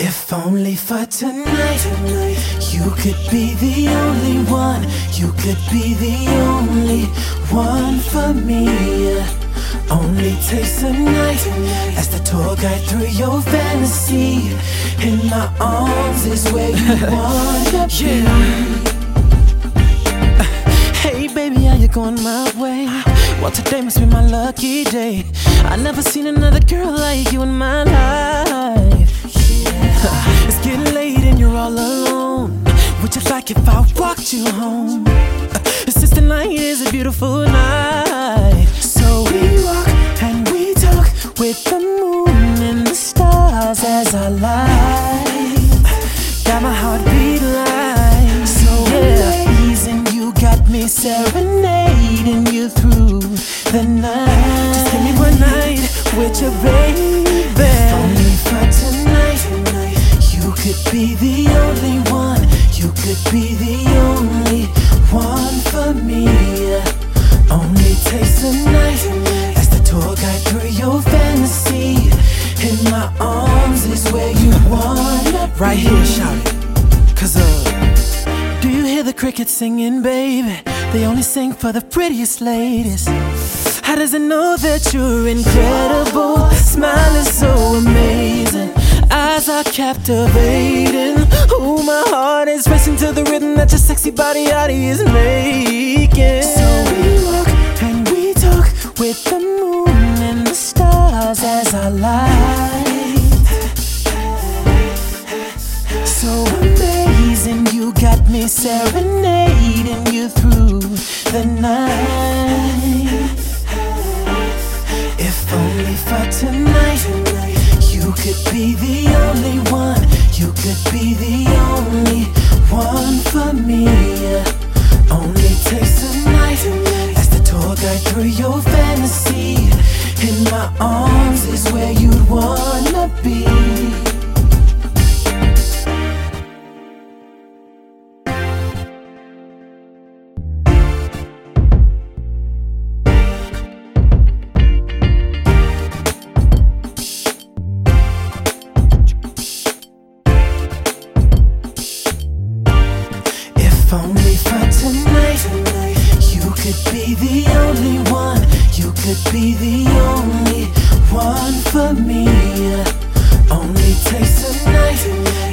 If only for tonight, you could be the only one. You could be the only one for me. Only takes a night as the tour guide through your fantasy. In my arms is where you wanna be. Hey baby, are you going my way? Well, today must be my lucky day. I never seen another girl like you in my life. It's getting late and you're all alone. Would you like if I walked you home? Since tonight is a beautiful night. So we walk and we talk with the moon and the stars as our light. Got my heart beat like so amazing. You got me serenading you through the night. Just give me one night with your be the only one. You could be the only one for me. Only takes a night as the tour guide through your fantasy. In my arms is where you wanna be. Right here, shout it. Cause uh, Do you hear the crickets singing, baby? They only sing for the prettiest ladies. How does it know that you're incredible? Are captivating. Ooh, my heart is racing to the rhythm that your sexy body body is making. So we walk and we talk with the moon and the stars as our light. So amazing, you got me serenading you through the night. If only for tonight, could be the only one. You could be the only one for me. Only takes a night as the tour guide through your fantasy. In my arms is where you'd wanna be. If only for tonight, you could be the only one. You could be the only one for me. Only takes a night